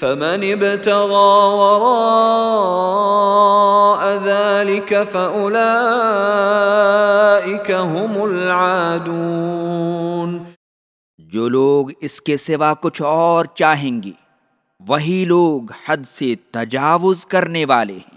فمن ابتغى وراء ذلك فأولئك هم العادون. جو لوگ اس کے سوا کچھ اور چاہیں گے وہی لوگ حد سے تجاوز کرنے والے ہیں۔